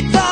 Vitória.